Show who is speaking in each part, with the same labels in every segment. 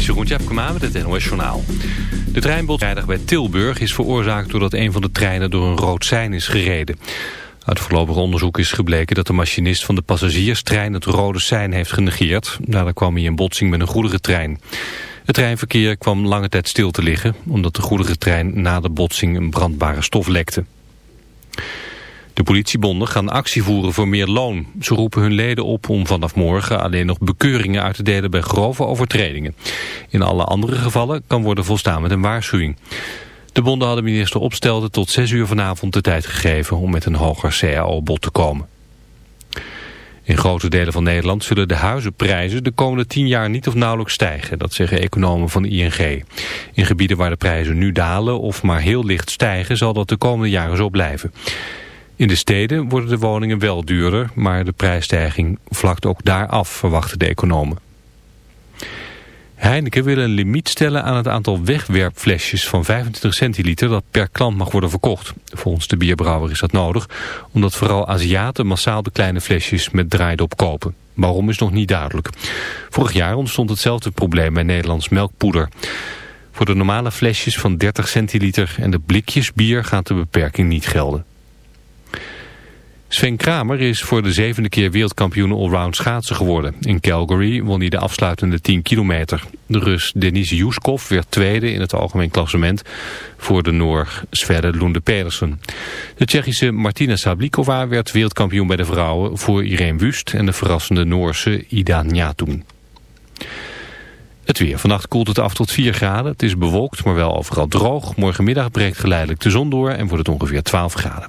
Speaker 1: Is Jeroen Tjepkema met het NOS. De treinbotsing bij Tilburg is veroorzaakt doordat een van de treinen door een rood sein is gereden. Uit voorlopig onderzoek is gebleken dat de machinist van de passagierstrein het rode sein heeft genegeerd. Daardoor kwam hij in botsing met een goederentrein. Het treinverkeer kwam lange tijd stil te liggen omdat de goederentrein na de botsing een brandbare stof lekte. De politiebonden gaan actie voeren voor meer loon. Ze roepen hun leden op om vanaf morgen alleen nog bekeuringen uit te delen bij grove overtredingen. In alle andere gevallen kan worden volstaan met een waarschuwing. De bonden hadden minister Opstelde tot 6 uur vanavond de tijd gegeven om met een hoger CAO-bod te komen. In grote delen van Nederland zullen de huizenprijzen de komende 10 jaar niet of nauwelijks stijgen. Dat zeggen economen van ING. In gebieden waar de prijzen nu dalen of maar heel licht stijgen zal dat de komende jaren zo blijven. In de steden worden de woningen wel duurder, maar de prijsstijging vlakt ook daar af, verwachten de economen. Heineken wil een limiet stellen aan het aantal wegwerpflesjes van 25 centiliter dat per klant mag worden verkocht. Volgens de bierbrouwer is dat nodig, omdat vooral Aziaten massaal de kleine flesjes met draaidop kopen. Waarom is nog niet duidelijk. Vorig jaar ontstond hetzelfde probleem bij Nederlands melkpoeder. Voor de normale flesjes van 30 centiliter en de blikjes bier gaat de beperking niet gelden. Sven Kramer is voor de zevende keer wereldkampioen allround schaatsen geworden. In Calgary won hij de afsluitende 10 kilometer. De Rus Denis Yuskov werd tweede in het algemeen klassement voor de Noor Sverre Lunde Pedersen. De Tsjechische Martina Sablikova werd wereldkampioen bij de vrouwen voor Irene Wust en de verrassende Noorse Ida Njatoen. Het weer. Vannacht koelt het af tot 4 graden. Het is bewolkt, maar wel overal droog. Morgenmiddag breekt geleidelijk de zon door en wordt het ongeveer 12 graden.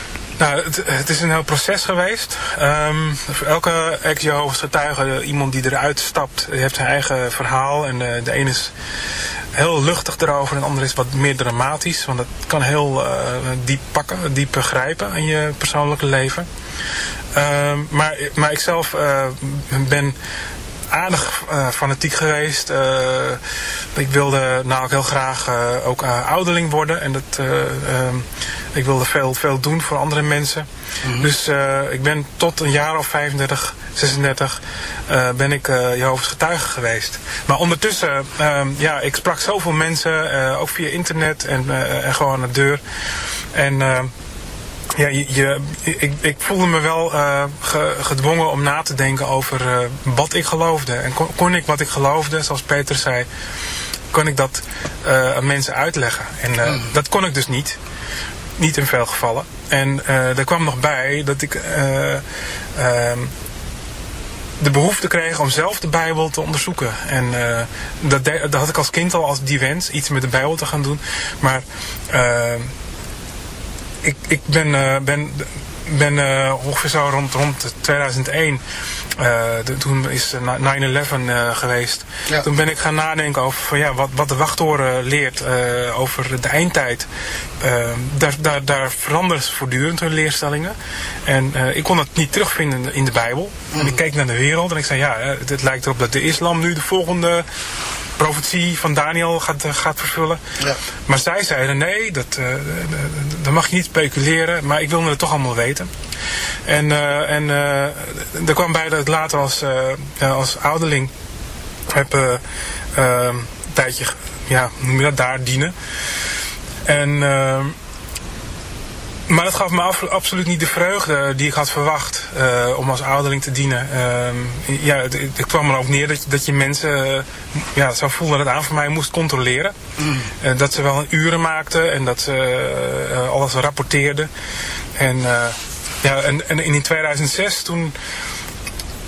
Speaker 2: Nou, het, is een heel proces geweest. Um, voor elke ex-Jehovah's getuige, iemand die eruit stapt, heeft zijn eigen verhaal. En uh, de ene is heel luchtig erover en de andere is wat meer dramatisch. Want dat kan heel uh, diep pakken, diep begrijpen in je persoonlijke leven. Um, maar, maar ik zelf uh, ben aardig uh, fanatiek geweest. Uh, ik wilde nou ook heel graag uh, ook ouderling worden. En dat, ehm, ik wilde veel, veel doen voor andere mensen. Mm -hmm. Dus ik ben tot een jaar of 35, 36 ben ik Jehovah's getuige geweest. Maar ondertussen, ehm, ja, ik sprak zoveel mensen, ook via internet en, en gewoon aan de deur. En ja, je, ik, ik voelde me wel uh, ge, gedwongen om na te denken over uh, wat ik geloofde. En kon, kon, ik wat ik geloofde, zoals Peter zei, kon ik dat uh, aan mensen uitleggen. En mm. dat kon ik dus niet. niet in veel gevallen. En er kwam nog bij dat ik ehm, de behoefte kreeg om zelf de Bijbel te onderzoeken. En dat, dat, had ik als kind al als die wens, iets met de Bijbel te gaan doen. Maar ik, ik ben, ben ben uh, ongeveer zo rond, rond 2001, uh, de, toen is 9-11 uh, geweest. Ja. Toen ben ik gaan nadenken over van, ja, wat, wat de wachttoren leert over de eindtijd. daar, daar, daar veranderen voortdurend hun leerstellingen. En ik kon het niet terugvinden in de Bijbel. Mm. En ik keek naar de wereld en ik zei, ja, het, het lijkt erop dat de islam nu de volgende profetie van Daniel gaat, eh, gaat vervullen. Ja. Maar zij zeiden nee, dat, uh, dat mag je niet speculeren, maar ik wilde het toch allemaal weten. En, uh, en uh, er kwam bij dat ik later als, als ouderling heb een tijdje, ja, noem je dat, daar dienen. En maar dat gaf me absoluut niet de vreugde die ik had verwacht uh, om als ouderling te dienen. Uh, ja, het, het, kwam er ook neer dat, dat je mensen uh, ja, zo voelden dat het aan voor mij moest controleren. Mm. Uh, dat ze wel uren maakten en dat ze alles rapporteerden. En, ja, en, en in 2006 toen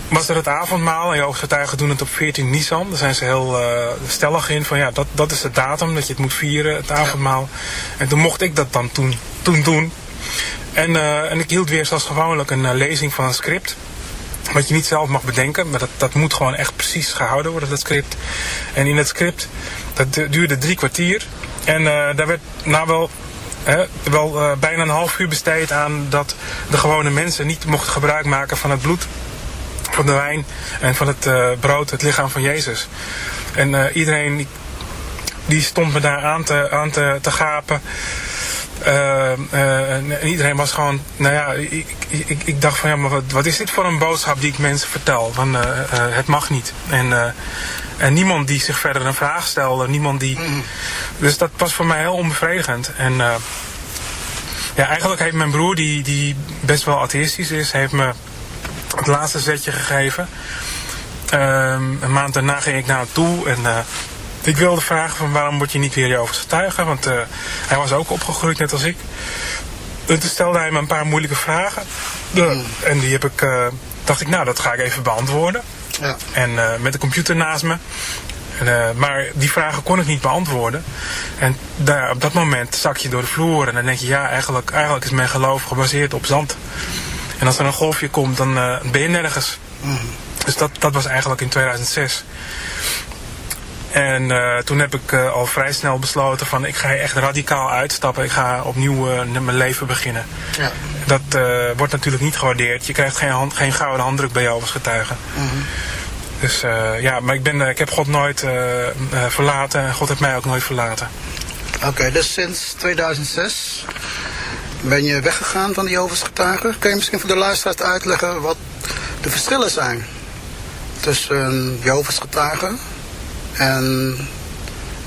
Speaker 2: was er het avondmaal. En Jehovah's getuigen doen het op 14 Nisan. Daar zijn ze heel stellig in van ja, dat, dat is de datum dat je het moet vieren, het avondmaal. En toen mocht ik dat dan toen, toen doen. En, uh, en ik hield weer zoals gewoonlijk een uh, lezing van een script. Wat je niet zelf mag bedenken, maar dat, dat moet gewoon echt precies gehouden worden, dat script. En in het script, dat duurde drie kwartier. En uh, daar werd nou wel, hè, wel bijna een half uur besteed aan dat de gewone mensen niet mochten gebruik maken van het bloed, van de wijn en van het brood, het lichaam van Jezus. En iedereen die stond me daar aan te, aan te, te gapen. Uh, uh, en iedereen was gewoon, nou ja, ik, ik, ik dacht van ja, maar wat, wat, is dit voor een boodschap die ik mensen vertel? Van uh, het mag niet. En, en niemand die zich verder een vraag stelde, niemand die. Mm. Dus dat was voor mij heel onbevredigend. En ja, eigenlijk heeft mijn broer, die, die best wel atheïstisch is, heeft me het laatste zetje gegeven. Ehm, een maand daarna ging ik naar hem toe en ik wilde vragen van waarom word je niet weer Jehovah's getuige? Want uh, hij was ook opgegroeid net als ik. En toen stelde hij me een paar moeilijke vragen. Mm. En die heb ik, uh, dacht ik, nou dat ga ik even beantwoorden. Ja. En uh, met de computer naast me. En, maar die vragen kon ik niet beantwoorden. En daar, op dat moment zak je door de vloer. En dan denk je, ja, eigenlijk, eigenlijk is mijn geloof gebaseerd op zand. En als er een golfje komt, dan ben je nergens. Mm. Dus dat, dat was eigenlijk in 2006. En uh, toen heb ik uh, al vrij snel besloten van ik ga echt radicaal uitstappen. Ik ga opnieuw uh, mijn leven beginnen. Ja. Dat wordt natuurlijk niet gewaardeerd. Je krijgt geen, hand, geen gouden handdruk bij jou als getuige. Mm -hmm. Dus ja, maar ik, ben, ik heb God nooit verlaten en God heeft mij ook nooit verlaten.
Speaker 3: Oké, dus sinds 2006 ben je weggegaan van Jehovah's getuigen. Kun je misschien voor de luisteraars uitleggen wat de verschillen zijn tussen Jehovah's getuigen en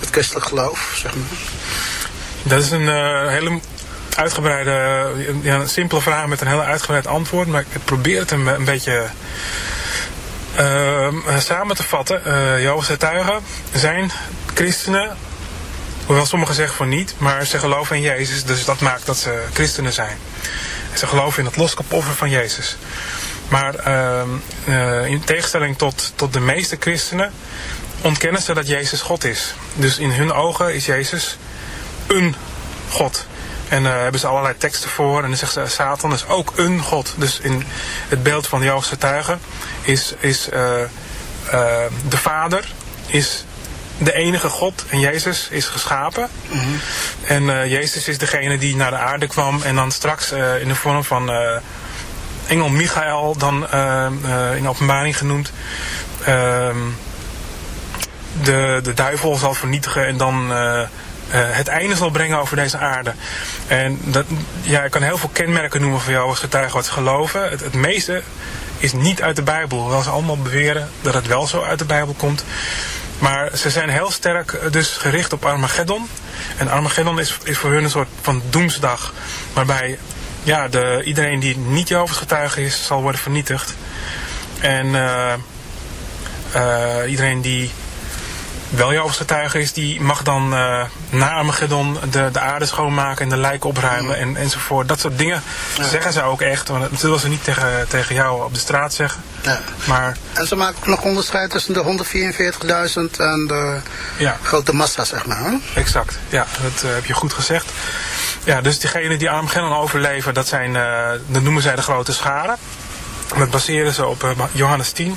Speaker 3: het christelijk geloof, zeg maar?
Speaker 2: Dat is een uh, hele uitgebreide, ja, een simpele vraag met een heel uitgebreid antwoord. Maar ik probeer het een, beetje uh, samen te vatten. Uh, Jehovah's getuigen zijn christenen, hoewel sommigen zeggen van niet, maar ze geloven in Jezus. Dus dat maakt dat ze christenen zijn. Ze geloven in het loskapoffer van Jezus. Maar uh, in tegenstelling tot, tot de meeste christenen ontkennen ze dat Jezus God is. Dus in hun ogen is Jezus een God. En daar uh, hebben ze allerlei teksten voor. En dan zegt ze, Satan is ook een God. Dus in het beeld van Joodse getuigen is, is uh, uh, de Vader is de enige God. En Jezus is geschapen. Mm -hmm. En Jezus is degene die naar de aarde kwam. En dan straks in de vorm van engel Michael, dan in openbaring genoemd ehm, de, de duivel zal vernietigen en dan uh, uh, het einde zal brengen over deze aarde. En dat, ja, ik kan heel veel kenmerken noemen van jou als getuige wat ze geloven. Het, het meeste is niet uit de Bijbel. Hoewel ze allemaal beweren dat het wel zo uit de Bijbel komt. Maar ze zijn heel sterk eh, dus gericht op Armageddon. En Armageddon is, is voor hun een soort van doemsdag. Waarbij ja, de, iedereen die niet Jehovah's getuige is, zal worden vernietigd. En iedereen die wel Jehovah's getuige is, die mag dan uh, na Armageddon de, de aarde schoonmaken en de lijken opruimen en, enzovoort. Dat soort dingen zeggen ze ook echt. Want dat zullen ze niet tegen, tegen jou op de straat zeggen.
Speaker 4: Ja.
Speaker 2: Maar,
Speaker 4: En ze maken ook nog onderscheid tussen de 144.000 en de
Speaker 2: Ja.
Speaker 4: grote massa, zeg maar. Hè?
Speaker 2: exact. Ja, dat eh, heb je goed gezegd. Ja, dus diegenen die Armageddon overleven, dat, zijn, eh, dat noemen zij de grote scharen. Dat baseren ze op eh, Johannes 10.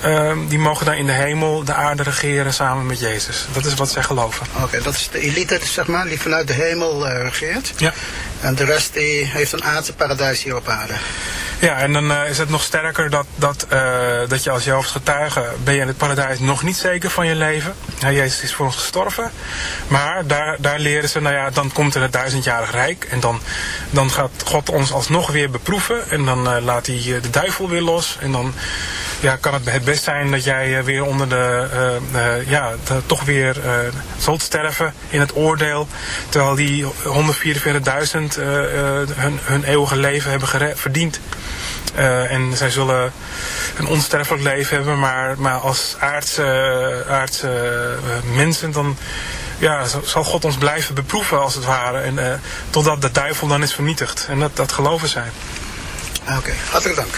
Speaker 2: eh, die mogen dan in de hemel de aarde regeren samen met Jezus. Dat is wat zij geloven.
Speaker 4: Oké, dat is de elite, zeg maar, die vanuit de hemel eh, regeert.
Speaker 2: Ja.
Speaker 4: En de rest die heeft een aardse paradijs hier op aarde.
Speaker 2: Ja, en dan eh, is het nog sterker dat, dat, eh, dat je als Jehovah's getuige ben je in het paradijs nog niet zeker van je leven. Jezus is voor ons gestorven. Maar daar, daar leren ze, nou ja, dan komt er het duizendjarig rijk. En dan, dan gaat God ons alsnog weer beproeven. En dan laat hij de duivel weer los. En dan ja, kan het best zijn dat jij eh, weer onder de, eh, eh, ja, toch weer zult sterven in het oordeel. Terwijl die 144.000 eh, eh, hun, hun eeuwige leven hebben verdiend. Eh, en zij zullen een onsterfelijk leven hebben, maar, maar als aardse, aardse mensen dan ja, zal God ons blijven beproeven als het ware. En, totdat de duivel dan is vernietigd. En dat, dat geloven zij.
Speaker 4: Oké, hartelijk dank.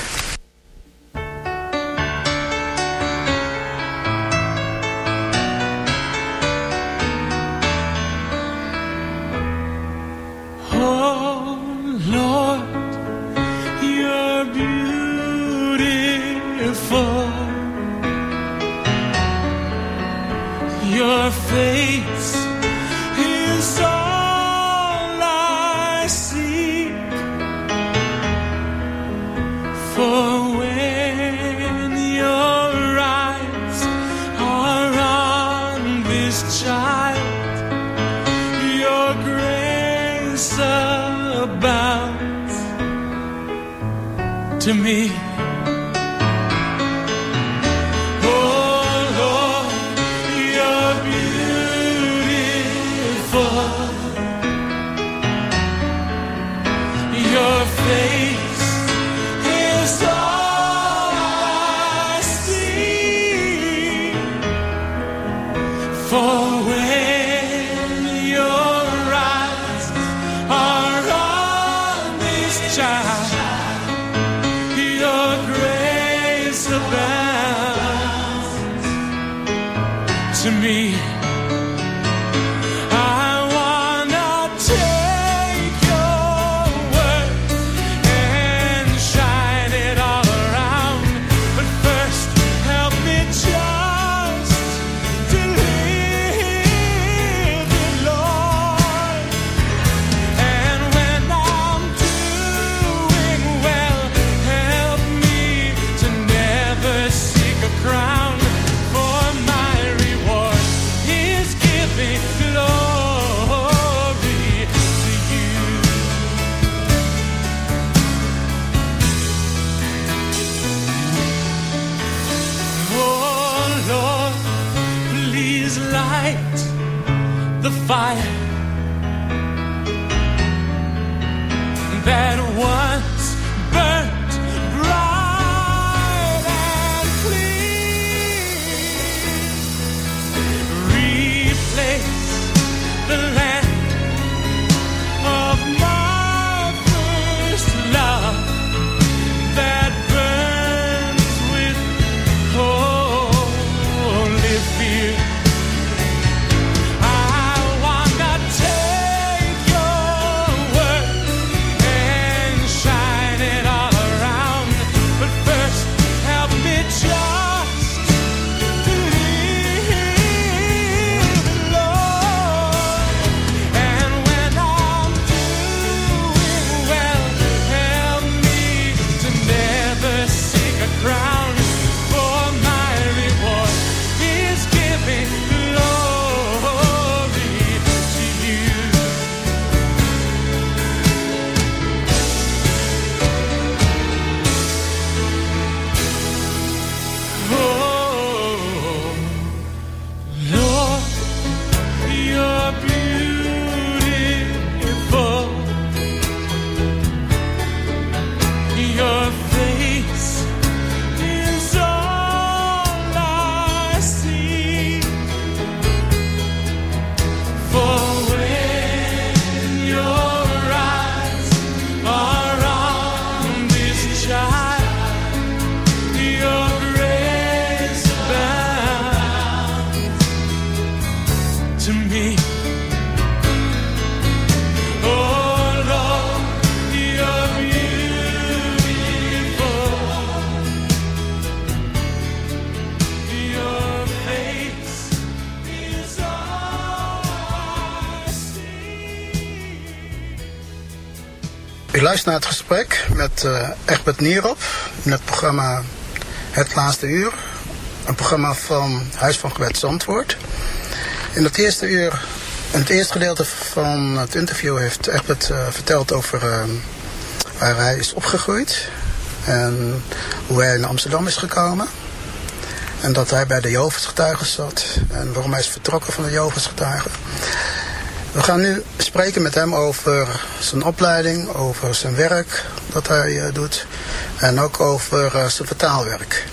Speaker 5: The fire. That once
Speaker 3: U luistert naar het gesprek met eh Egbert Nierop in het programma Het Laatste Uur. Een programma van Huis van Gebed Zandvoort. In het eerste uur, in het eerste gedeelte van het interview heeft Egbert eh, verteld over eh, waar hij is opgegroeid. En hoe hij naar Amsterdam is gekomen. En dat hij bij de Jehovah's getuigen zat. En waarom hij is vertrokken van de Jehovah's getuigen. We gaan nu spreken met hem over zijn opleiding, over zijn werk dat hij eh, doet en ook over eh, zijn vertaalwerk.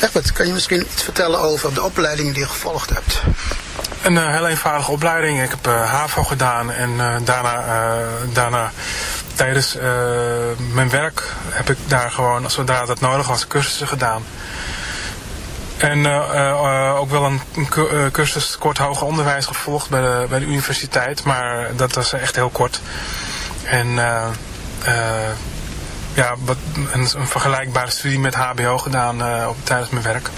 Speaker 3: Egbert, kan je misschien iets vertellen over de opleiding die je gevolgd hebt?
Speaker 2: Een eh, heel eenvoudige opleiding. Ik heb eh, HAVO gedaan en eh, daarna, daarna tijdens mijn werk heb ik daar gewoon, zodra dat nodig was, cursussen gedaan. En ook wel een, een cu- cursus kort hoger onderwijs gevolgd bij de, bij de universiteit, maar dat was echt heel kort. En ja, wat, een, vergelijkbare studie met HBO gedaan op, tijdens mijn werk.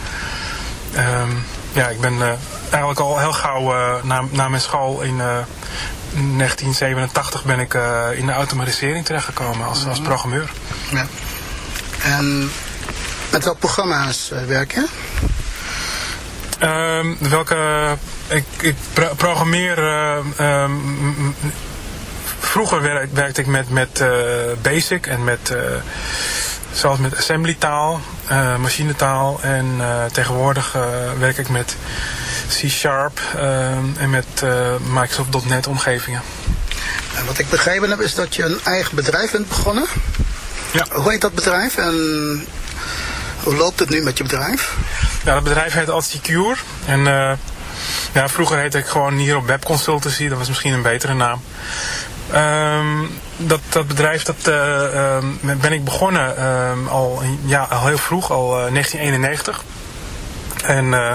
Speaker 2: Ehm, ja, ik ben eigenlijk al heel gauw eh, na, na mijn school in eh, 1987 ben ik eh, in de automatisering terechtgekomen als, als programmeur.
Speaker 3: Ja. En met welke programma's eh, werk je?
Speaker 2: Ehm, welke, ik, ik pro- programmeer, eh, ehm, vroeger werk- werkte ik met, met eh, Basic en met, eh, zelfs met assembly taal, eh, machinetaal en eh, tegenwoordig eh, werk ik met C-Sharp ehm, en met eh, Microsoft.NET omgevingen.
Speaker 3: En wat ik begrepen heb is dat je een eigen bedrijf bent begonnen.
Speaker 2: Ja.
Speaker 3: Hoe heet dat bedrijf en hoe loopt het nu met je bedrijf?
Speaker 2: Ja, dat bedrijf heet Altsecure. En eh, ja, vroeger heette ik gewoon hier op Web Consultancy. Dat was misschien een betere naam. Ehm, dat, dat bedrijf dat, eh, ben ik begonnen ehm, al, ja, al heel vroeg, al eh, 1991. En eh,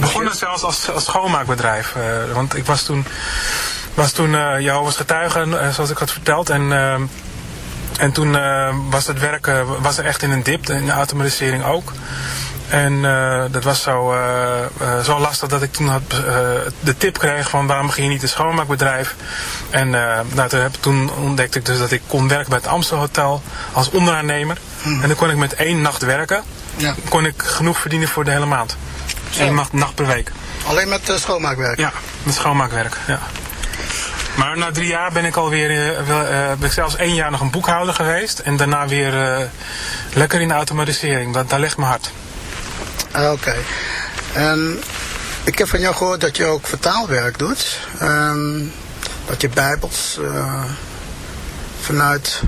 Speaker 2: Begonnen zelfs als, als schoonmaakbedrijf. eh, want ik was toen, was toen eh Jehovah's getuige, eh, zoals ik had verteld. En, en toen was het werk was er echt in een dip, in de automatisering ook. En dat was zo, zo lastig dat ik toen had, de tip kreeg van waarom begin je niet een schoonmaakbedrijf. En nou, toen, heb, toen ontdekte ik dus dat ik kon werken bij het Amstel Hotel als onderaannemer. En dan kon ik met één nacht werken
Speaker 3: Ja.
Speaker 2: kon ik genoeg verdienen voor de hele maand. Eén nacht, nacht per week.
Speaker 3: Alleen met eh, schoonmaakwerk?
Speaker 2: Ja, met schoonmaakwerk. Ja. Maar na drie jaar ben ik alweer, eh, wel, eh, ben ik zelfs één jaar nog een boekhouder geweest. En daarna weer eh, lekker in de automatisering. Dat, daar ligt mijn hart.
Speaker 3: Ah, Oké. En ik heb van jou gehoord dat je ook vertaalwerk doet. Ehm, dat je bijbels eh, vanuit...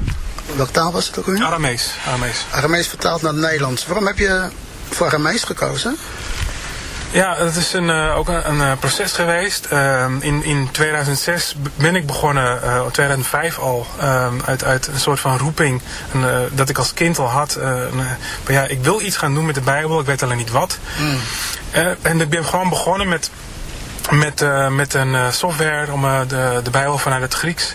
Speaker 3: Welke taal was het ook weer?
Speaker 2: Aramees. Aramees.
Speaker 3: Aramees vertaald naar het Nederlands. Waarom heb je voor Aramees gekozen?
Speaker 2: Ja, het is een, eh, ook een, een eh, proces geweest. Ehm, in, in 2006 b- ben ik begonnen, eh, in 2005 al, ehm, uit, uit een soort van roeping een, eh, dat ik als kind al had. eh, eh, ja, ik wil iets gaan doen met de Bijbel, ik weet alleen niet wat. Eh, en ik ben gewoon begonnen met, met, eh, met een eh, software om eh, de, de Bijbel vanuit het Grieks eh,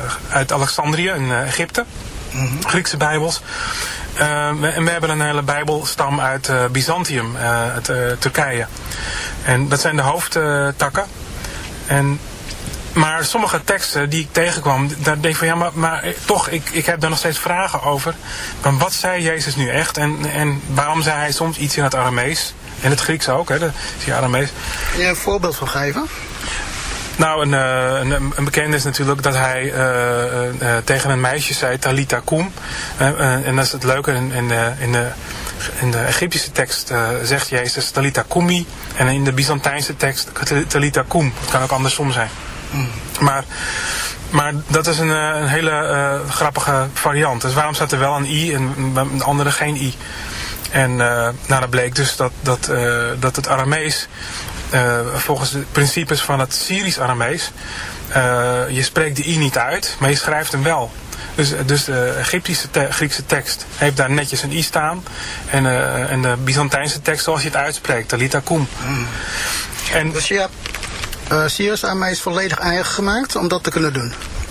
Speaker 2: uit Alexandrië in Egypte, mm -hmm. Griekse Bijbels. en we hebben een hele Bijbelstam uit Byzantium, uit Turkije. En dat zijn de hoofdtakken. En maar sommige teksten die ik tegenkwam, daar denk ik van ja, maar, maar toch, ik, ik heb daar nog steeds vragen over. Maar wat zei Jezus nu echt? En, en waarom zei hij soms iets in het Aramees? En het Grieks ook, hè, dat is die Aramees.
Speaker 3: Kun je een voorbeeld van geven?
Speaker 2: Nou, een, een, een bekende is natuurlijk dat hij uh, uh, tegen een meisje zei, Talita Kum. Uh, en dat is het leuke, in, in, de, in, de, in de Egyptische tekst zegt Jezus Talita Kumi. En in de Byzantijnse tekst Talita Kum. Het kan ook andersom zijn. Mm. Maar, maar dat is een, een hele uh, grappige variant. Dus waarom staat er wel een i en de andere geen i? En uh, nou, dat bleek dus dat, dat, uh, dat het Aramees, volgens de principes van het Syrisch Aramees, je spreekt de i niet uit, maar je schrijft hem wel. Dus, dus de Egyptische te Griekse tekst heeft daar netjes een i staan. En, en de Byzantijnse tekst zoals je het uitspreekt, Talita Kum.
Speaker 3: Mm. En, dus je hebt uh, Sirius aan mij is volledig eigen gemaakt om dat te kunnen doen.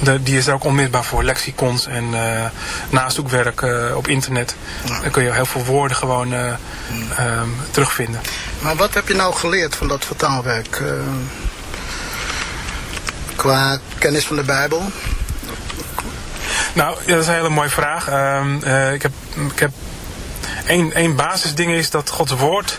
Speaker 2: De, die is er ook onmisbaar voor. Lexicons en uh, nazoekwerk uh, op internet. Ja. Dan kun je heel veel woorden gewoon uh, mm. terugvinden.
Speaker 3: Maar wat heb je nou geleerd van dat vertaalwerk? qua kennis van de Bijbel?
Speaker 2: Nou, ja, dat is een hele mooie vraag. ik heb, ik heb één, één basisding is dat Gods woord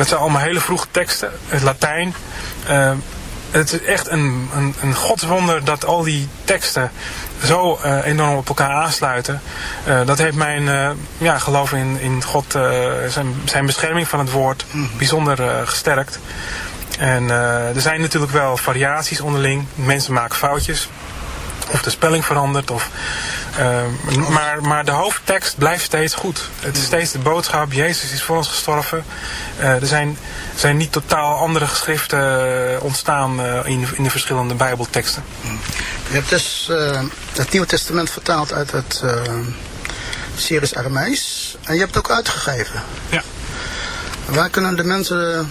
Speaker 2: Dat zijn allemaal hele vroege teksten. Het Latijn. Uh, het is echt een, een, een godswonder dat al die teksten zo uh, enorm op elkaar aansluiten. Uh, dat heeft mijn uh, ja, geloof in, in God, zijn, zijn bescherming van het woord, bijzonder gesterkt. En er zijn natuurlijk wel variaties onderling. Mensen maken foutjes. Of de spelling verandert. Of, uh, maar, maar de hoofdtekst blijft steeds goed. Het is steeds de boodschap, Jezus is voor ons gestorven. Uh, er zijn, zijn niet totaal andere geschriften ontstaan uh, in, in de verschillende bijbelteksten.
Speaker 3: Je hebt dus het Nieuwe Testament vertaald uit het Syrisch Aramees. En je hebt het ook uitgegeven.
Speaker 2: Ja.
Speaker 3: Waar kunnen de mensen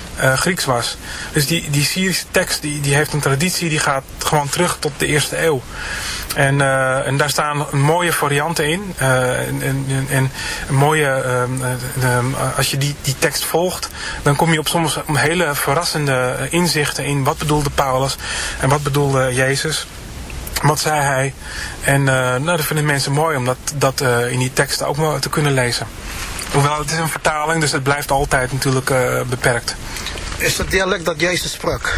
Speaker 2: uh, Grieks was. Dus die, die Syrische tekst die, die heeft een traditie die gaat gewoon terug tot de eerste eeuw. En, uh, en daar staan mooie varianten in. Uh, en, en, en mooie, uh, als je die, die tekst volgt, dan kom je op soms hele verrassende inzichten in wat bedoelde Paulus en wat bedoelde Jezus. Wat zei hij? En nou, dat vinden mensen mooi om dat, dat in die teksten ook te kunnen lezen. Hoewel het is een vertaling, dus het blijft altijd natuurlijk beperkt.
Speaker 3: Is het dialect dat Jezus sprak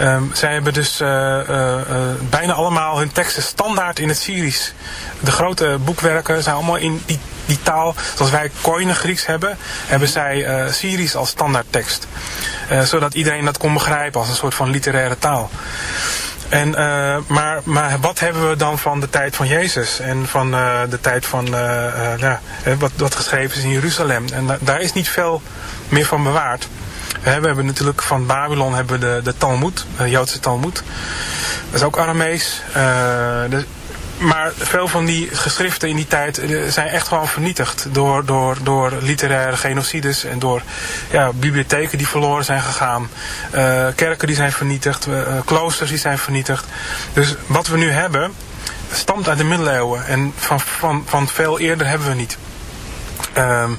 Speaker 2: Um, zij hebben dus bijna allemaal hun teksten standaard in het Syrisch de grote boekwerken zijn allemaal in die, die taal, zoals wij Koine Grieks hebben, hebben zij Syrisch als standaardtekst. Uh, zodat iedereen dat kon begrijpen als een soort van literaire taal. En, maar, maar wat hebben we dan van de tijd van Jezus en van de tijd van ja, wat, wat geschreven is in Jeruzalem? En da daar is niet veel meer van bewaard. We hebben natuurlijk van Babylon hebben we de, de Talmud, de Joodse Talmud. Dat is ook Aramees. Dus maar veel van die geschriften in die tijd eh, zijn echt gewoon vernietigd door, door, door literaire genocides en door ja, bibliotheken die verloren zijn gegaan, uh, kerken die zijn vernietigd, kloosters die zijn vernietigd. Dus wat we nu hebben stamt uit de middeleeuwen en van, van, van veel eerder hebben we niet. Um,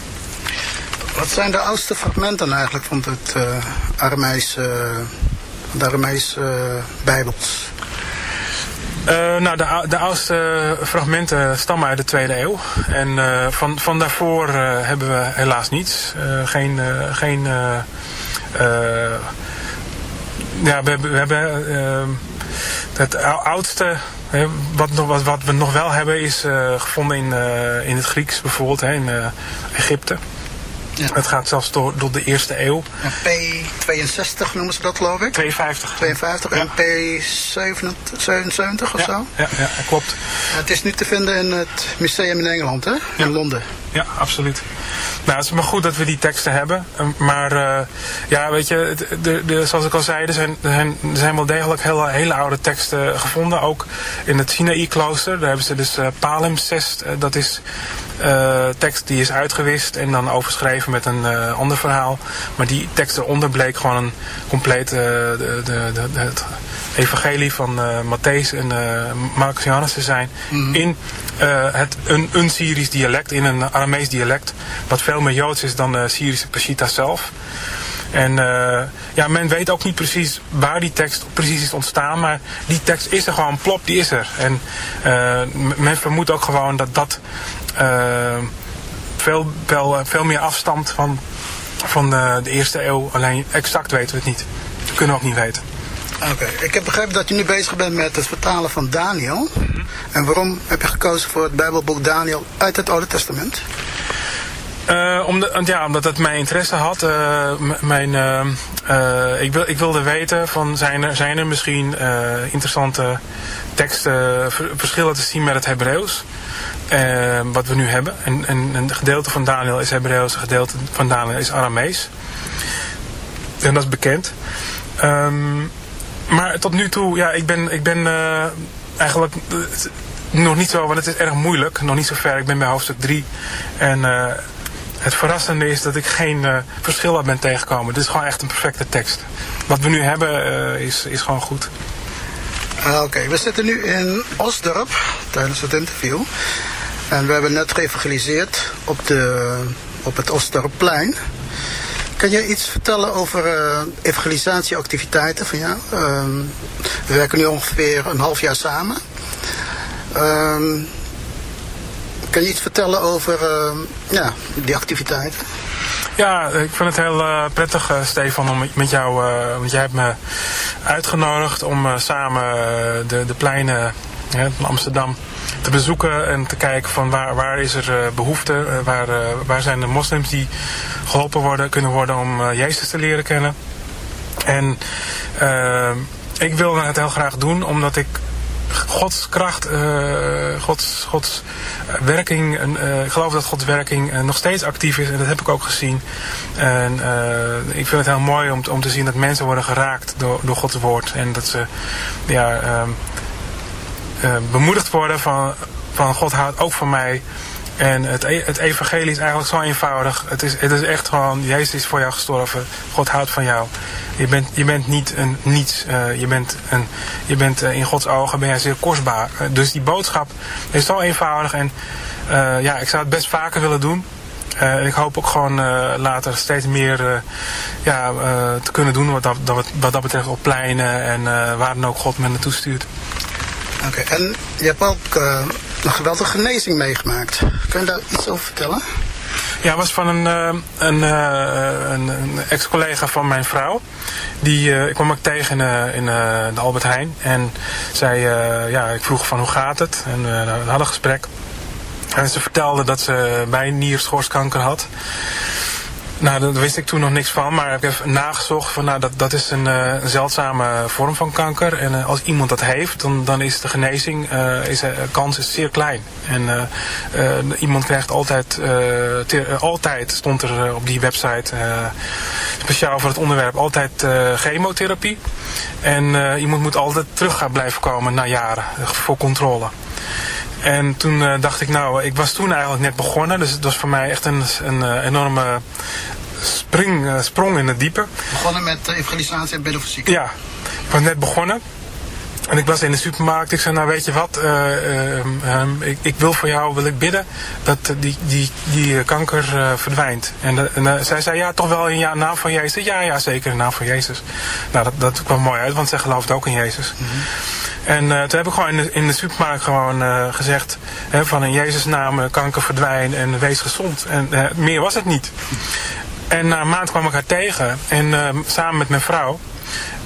Speaker 3: Wat zijn de oudste fragmenten eigenlijk van het uh, de Aramees uh, Bijbels?
Speaker 2: Uh, nou, de, de oudste fragmenten stammen uit de tweede eeuw. En van, van daarvoor hebben we helaas niets. geen. geen ja, we. We hebben het oudste. Wat, wat, wat we nog wel hebben is gevonden in, in het Grieks bijvoorbeeld, hè, in Egypte. Ja. Het gaat zelfs door, door de eerste eeuw.
Speaker 3: En P62 noemen ze dat geloof ik?
Speaker 2: 52.
Speaker 3: 52 ja. en P77 of
Speaker 2: ja.
Speaker 3: zo?
Speaker 2: Ja, ja, klopt.
Speaker 3: Het is nu te vinden in het museum in Engeland, hè? In. Londen.
Speaker 2: Ja, absoluut. Nou, het is maar goed dat we die teksten hebben. Maar uh, ja, weet je, de, de, zoals ik al zei, er zijn, er zijn, er zijn wel degelijk hele, hele oude teksten gevonden. Ook in het Sinaï-klooster. Daar hebben ze dus uh, palimpsest. Uh, dat is tekst die is uitgewist en dan overschreven met een uh, ander verhaal. Maar die tekst eronder bleek gewoon een compleet uh, de, de, de, het evangelie van uh, Matthäus en Marcus Johannes te zijn. Mm -hmm. In het, een, een Syrisch dialect, in een Aramees dialect. Wat veel meer Joods is dan de Syrische Peshitta zelf. En uh, ja, men weet ook niet precies waar die tekst precies is ontstaan. Maar die tekst is er gewoon, plop, die is er. En uh, men vermoedt ook gewoon dat dat uh, veel, veel, veel meer afstamt van, van de, de eerste eeuw. Alleen exact weten we het niet. Dat kunnen we ook niet weten.
Speaker 3: Oké, okay. ik heb begrepen dat je nu bezig bent met het vertalen van Daniel. Mm -hmm. En waarom heb je gekozen voor het Bijbelboek Daniel uit het Oude Testament?
Speaker 2: Uh, omdat, ja, omdat het mijn interesse had. Uh, mijn, uh, ik, wil, ik wilde weten van zijn er, zijn er misschien interessante teksten, verschillen te zien met het Hebreeuws. Wat we nu hebben. En, en een gedeelte van Daniel is Hebreeuws, een gedeelte van Daniel is Aramees. En dat is bekend. Um, maar tot nu toe, ja, ik ben, ik ben eigenlijk nog niet zo, want het is erg moeilijk. Nog niet zo ver. Ik ben bij hoofdstuk 3. En het verrassende is dat ik geen verschil ben tegengekomen. Dit is gewoon echt een perfecte tekst. Wat we nu hebben is, is gewoon goed.
Speaker 3: Ah, Oké, we zitten nu in Osdorp tijdens het interview. En we hebben net geëvangeliseerd op, de, op het Osdorpplein. Kan jij iets vertellen over eh, evangelisatieactiviteiten van jou? Ehm, we werken nu ongeveer een half jaar samen. Ehm, kan je iets vertellen over ehm, ja, die activiteiten?
Speaker 2: Ja, ik vind het heel eh, prettig, eh, Stefan, om met jou, eh, want jij hebt me uitgenodigd om eh, samen eh, de, de pleinen van Amsterdam te bezoeken en te kijken van waar, waar is er eh, behoefte, eh, waar, waar zijn de moslims die geholpen worden, kunnen worden om Jezus te leren kennen. En ik wil het heel graag doen omdat ik Gods kracht, eh, Gods, Gods eh, werking, eh, ik geloof dat Gods werking nog steeds actief is en dat heb ik ook gezien. En ik vind het heel mooi om, om te zien dat mensen worden geraakt door, door Gods woord en dat ze ja, ehm, eh, bemoedigd worden van, van God houdt ook van mij. En het, e- het evangelie is eigenlijk zo eenvoudig. Het is, het is echt gewoon, Jezus is voor jou gestorven. God houdt van jou. Je bent, je bent niet een niets. eh, je bent, een, je bent eh, in Gods ogen ben jij zeer kostbaar. Eh, dus die boodschap is zo eenvoudig. En ja, ik zou het best vaker willen doen. En ik hoop ook gewoon later steeds meer ja, te kunnen doen wat dat, wat dat betreft op pleinen en waar dan ook God me naartoe stuurt.
Speaker 3: Oké, en je hebt ook een geweldige genezing meegemaakt. Kun je daar iets over vertellen?
Speaker 2: Ja, was van een, eh, een, eh, een, een ex-collega van mijn vrouw. Die, eh, ik kwam ook tegen in, de Albert Heijn. En zij, ja, ik vroeg van hoe gaat het? En we hadden een gesprek. En ze vertelde dat ze bijnierschoorskanker had. Nou, daar wist ik toen nog niks van, maar ik heb nagezocht van nou, dat, dat is een, eh, zeldzame vorm van kanker. En eh, als iemand dat heeft, dan, dan is de genezing, eh, is, de kans is zeer klein. En iemand krijgt altijd, altijd stond er op die website, speciaal voor het onderwerp, altijd chemotherapie. En iemand moet altijd terug gaan blijven komen na jaren voor controle. En toen eh, dacht ik, nou, ik was toen eigenlijk net begonnen. Dus het was voor mij echt een, een eh, enorme spring, eh, sprong in het diepe.
Speaker 3: Begonnen met evangelisatie en zieken.
Speaker 2: Ja, ik was net begonnen. En ik was in de supermarkt. Ik zei, nou weet je wat, eh, ehm, ehm, ik, ik wil voor jou wil ik bidden dat die, die, die kanker verdwijnt. En, en zij zei, ja toch wel in ja, naam van Jezus. Ja, ja, zeker in naam van Jezus. Nou, dat, dat kwam mooi uit, want zij gelooft ook in Jezus. En eh, toen heb ik gewoon in de, in de supermarkt gewoon eh, gezegd, hè, van in Jezus naam eh, kanker verdwijnt en wees gezond. En meer was het niet. En na een maand kwam ik haar tegen. En samen met mijn vrouw.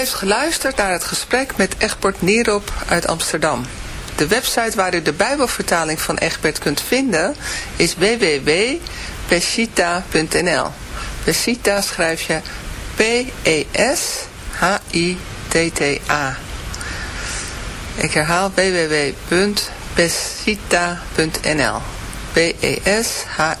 Speaker 6: heeft geluisterd naar het gesprek met Egbert Nierop uit Amsterdam. De website waar u de Bijbelvertaling van Egbert kunt vinden is www.pesita.nl. Pesita schrijf je P-E-S-H-I-T-T-A. Ik herhaal www.pesita.nl. P-E-S-H-I-T-T-A.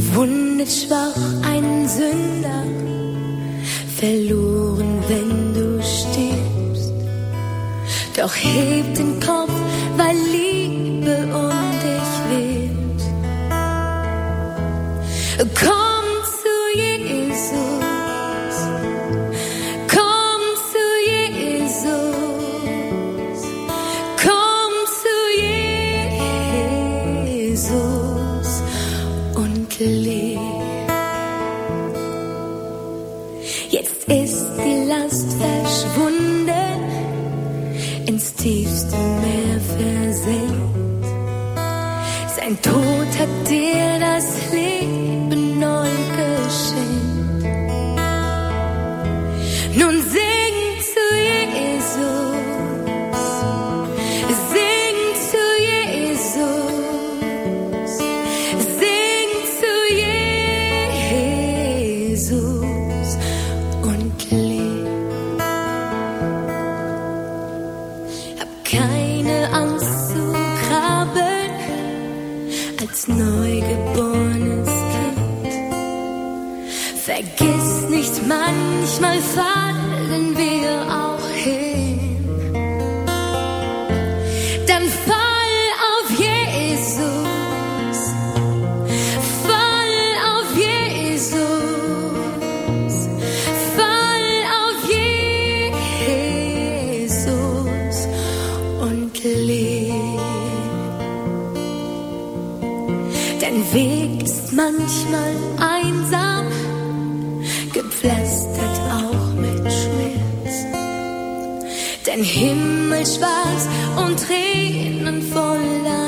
Speaker 7: Verwundet schwach ein Sünder, verloren, wenn du stirbst. Doch heb den Kopf, weil Liebe um dich weht. Komm Himmel schwarz und Tränen voll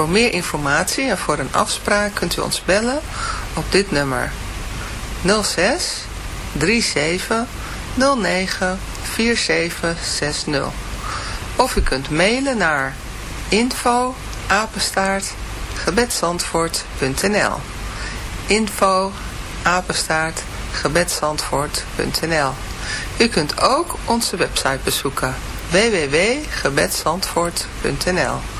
Speaker 6: Voor meer informatie en voor een afspraak kunt u ons bellen op dit nummer. 06 37 09 4760. Of u kunt mailen naar info apenstaart gebedsandvoort.nl info apenstaart gebedsandvoort.nl U kunt ook onze website bezoeken www.gebedsandvoort.nl